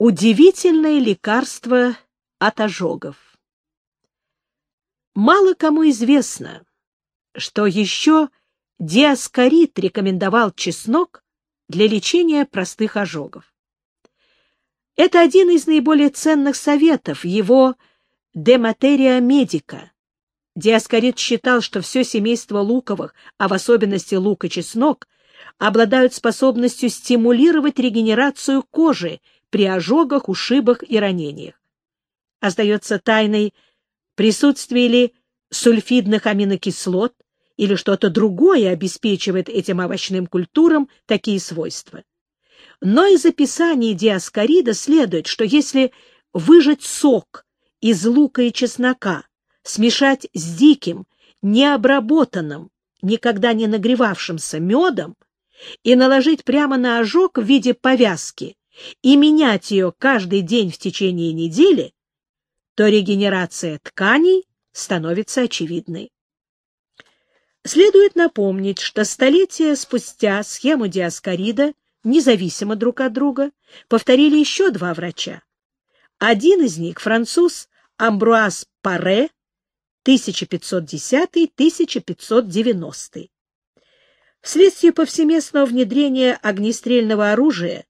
Удивительное лекарство от ожогов. Мало кому известно, что еще Диаскорид рекомендовал чеснок для лечения простых ожогов. Это один из наиболее ценных советов его «De materia medica». Диаскорид считал, что все семейство луковых, а в особенности лук и чеснок, обладают способностью стимулировать регенерацию кожи при ожогах, ушибах и ранениях. Остается тайной, присутствие ли сульфидных аминокислот или что-то другое обеспечивает этим овощным культурам такие свойства. Но из описания диаскорида следует, что если выжать сок из лука и чеснока, смешать с диким, необработанным, никогда не нагревавшимся медом и наложить прямо на ожог в виде повязки, и менять ее каждый день в течение недели, то регенерация тканей становится очевидной. Следует напомнить, что столетия спустя схему диаскорида, независимо друг от друга, повторили еще два врача. Один из них, француз Амбруаз Паре, 1510-1590. Вследствие повсеместного внедрения огнестрельного оружия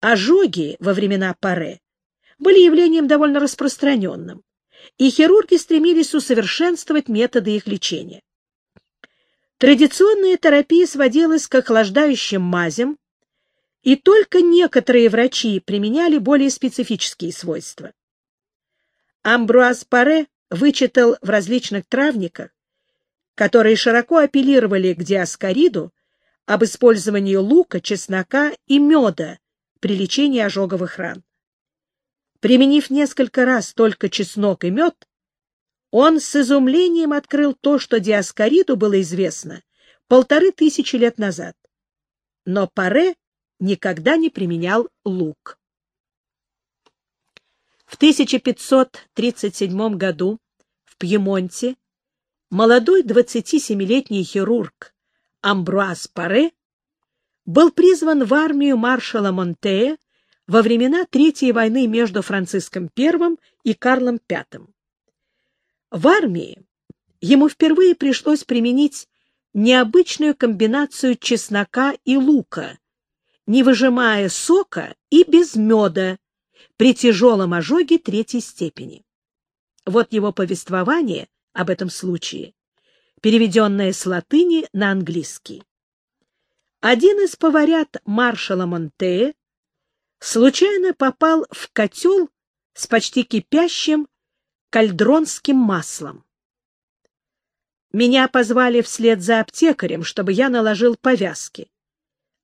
Ожоги во времена Паре были явлением довольно распространенным, и хирурги стремились усовершенствовать методы их лечения. Традиционная терапия сводилась к охлаждающим мазям, и только некоторые врачи применяли более специфические свойства. Амбруаз Паре вычитал в различных травниках, которые широко апеллировали к диаскориду, об использовании лука, чеснока и меда при лечении ожоговых ран. Применив несколько раз только чеснок и мед, он с изумлением открыл то, что Диаскориду было известно полторы тысячи лет назад. Но Паре никогда не применял лук. В 1537 году в Пьемонте молодой 27-летний хирург Амбруаз Паре был призван в армию маршала Монтея во времена Третьей войны между Франциском I и Карлом V. В армии ему впервые пришлось применить необычную комбинацию чеснока и лука, не выжимая сока и без меда при тяжелом ожоге третьей степени. Вот его повествование об этом случае, переведенное с латыни на английский. Один из поварят маршала Монтея случайно попал в котел с почти кипящим кальдронским маслом. Меня позвали вслед за аптекарем, чтобы я наложил повязки.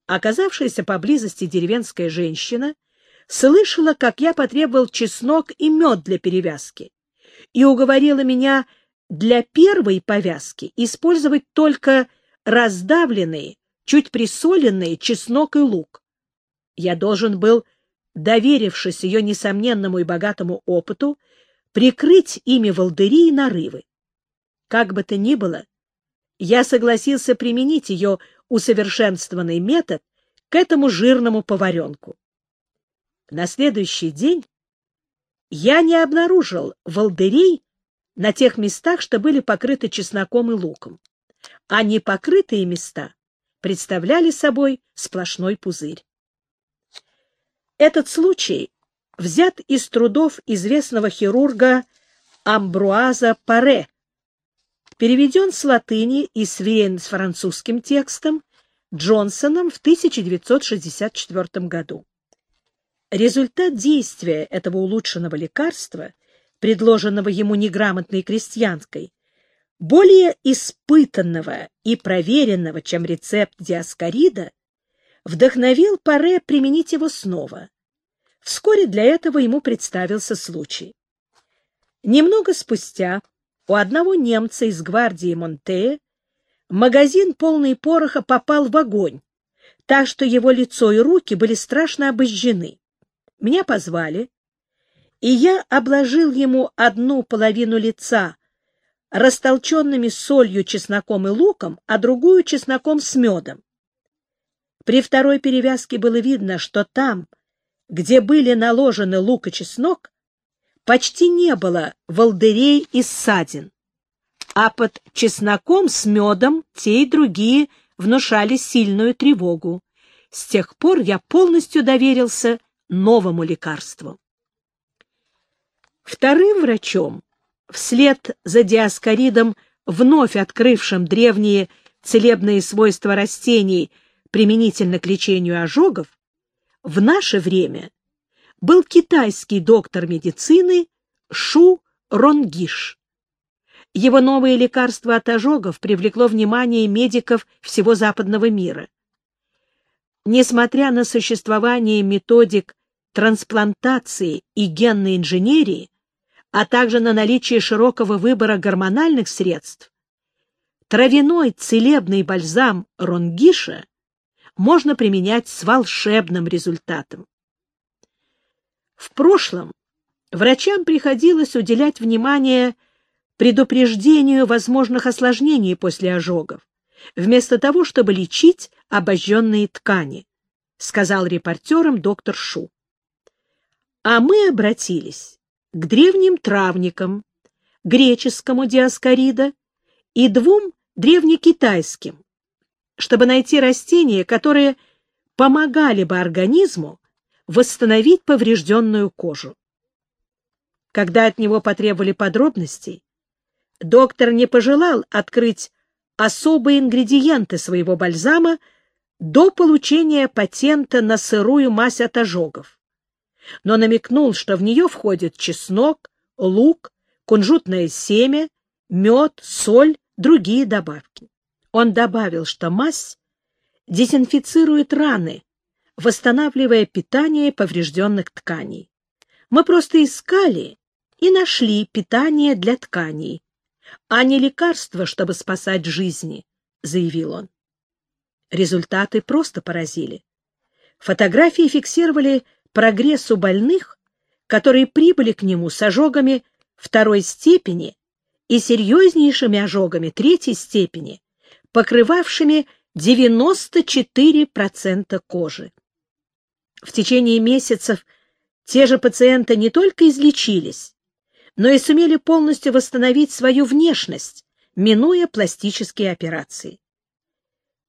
Оказавшаяся поблизости деревенская женщина слышала, как я потребовал чеснок и мед для перевязки, и уговорила меня для первой повязки использовать только раздавленные, чуть присоленные чеснок и лук. Я должен был, доверившись ее несомненному и богатому опыту, прикрыть ими волдыри и нарывы. Как бы то ни было, я согласился применить ее усовершенствованный метод к этому жирному поваренку. На следующий день я не обнаружил волдырей на тех местах, что были покрыты чесноком и луком, а непокрытые места представляли собой сплошной пузырь. Этот случай взят из трудов известного хирурга Амбруаза Паре, переведен с латыни и свеян с французским текстом Джонсоном в 1964 году. Результат действия этого улучшенного лекарства, предложенного ему неграмотной крестьянкой, более испытанного и проверенного, чем рецепт диаскорида, вдохновил Паре применить его снова. Вскоре для этого ему представился случай. Немного спустя у одного немца из гвардии Монтея магазин, полный пороха, попал в огонь, так что его лицо и руки были страшно обожжены. Меня позвали, и я обложил ему одну половину лица растолченными солью, чесноком и луком, а другую чесноком с медом. При второй перевязке было видно, что там, где были наложены лук и чеснок, почти не было волдырей и ссадин, а под чесноком с медом те и другие внушали сильную тревогу. С тех пор я полностью доверился новому лекарству. Вторым врачом, вслед за диаскоридом, вновь открывшим древние целебные свойства растений применительно к лечению ожогов, в наше время был китайский доктор медицины Шу Ронгиш. Его новое лекарство от ожогов привлекло внимание медиков всего западного мира. Несмотря на существование методик трансплантации и генной инженерии, а также на наличие широкого выбора гормональных средств, травяной целебный бальзам Ронгиша можно применять с волшебным результатом. В прошлом врачам приходилось уделять внимание предупреждению возможных осложнений после ожогов, вместо того, чтобы лечить обожженные ткани, сказал репортерам доктор Шу. А мы обратились к древним травникам, греческому диаскорида и двум древнекитайским, чтобы найти растения, которые помогали бы организму восстановить поврежденную кожу. Когда от него потребовали подробностей, доктор не пожелал открыть особые ингредиенты своего бальзама до получения патента на сырую мазь от ожогов, но намекнул, что в нее входит чеснок, лук, кунжутное семя, мед, соль, другие добавки. Он добавил, что мазь дезинфицирует раны, восстанавливая питание поврежденных тканей. Мы просто искали и нашли питание для тканей, а не лекарство, чтобы спасать жизни, — заявил он. Результаты просто поразили. Фотографии фиксировали прогресс у больных, которые прибыли к нему с ожогами второй степени и серьезнейшими ожогами третьей степени, покрывавшими 94% кожи. В течение месяцев те же пациенты не только излечились, но и сумели полностью восстановить свою внешность, минуя пластические операции.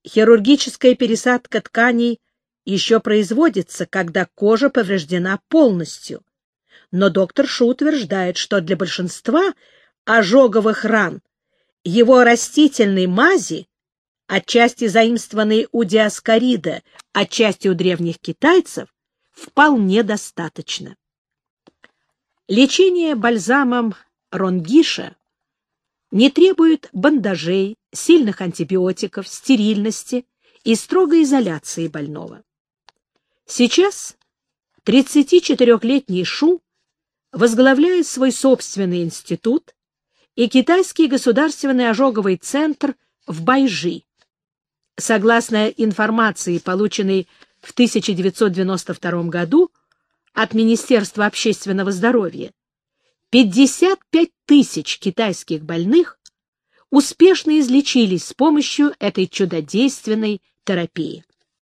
Хирургическая пересадка тканей еще производится, когда кожа повреждена полностью. Но доктор Шу утверждает, что для большинства ожоговых ран его растительной мази, отчасти заимствованной у диаскорида, отчасти у древних китайцев, вполне достаточно. Лечение бальзамом ронгиша не требует бандажей, сильных антибиотиков, стерильности и строгой изоляции больного. Сейчас 34-летний Шу возглавляет свой собственный институт и китайский государственный ожоговый центр в Байжи. Согласно информации, полученной в 1992 году, от Министерства общественного здоровья 55 тысяч китайских больных успешно излечились с помощью этой чудодейственной терапии.